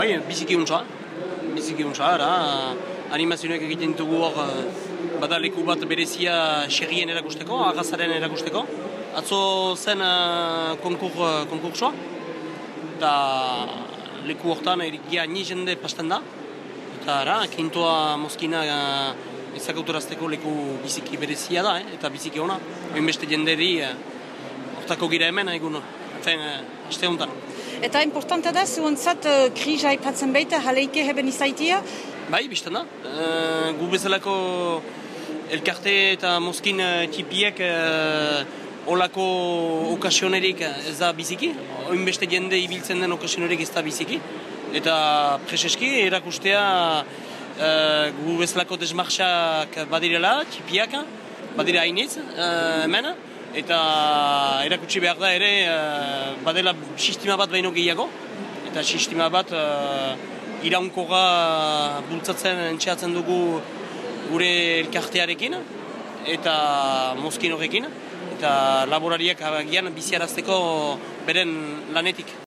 bai, biziki untsa. Biziki untsa, ara. Animazioak egiten dugu hor, eh, bada leku bat berezia xerrien erakusteko, agazaren erakusteko. Atzo zen uh, konkur, uh, konkursoa, eta leku hortan erikia ni jende pasten da. Eta ara, kintoa mozkina uh, ezagauturazteko leku biziki berezia da, eh? eta biziki ona. Hainbeste jenderi uh, hortako gira hemen, egun, fen, uh, este honetan. Eta importante da, zuentzat uh, krija aipatzen baita, jaleike heben izaitia? Bai, bizten da. Uh, gu bezalako elkarte eta mozkin uh, tipiek uh, olako okasionerik ez da biziki. Oinbeste jende ibiltzen den okasionerik ez da biziki. Eta preseski erakustea uh, gu bezalako desmarxak badirela, tipiak, badira hainitz uh, hemen. Eta erakutsi behar da ere uh, badela sistema bat baino gehiago. Eta sistema bat uh, iraunkoga bultzatzen entxeatzen dugu gure elkartearekin eta mozkin horrekin eta laborariak agian biziarazteko beren lanetik.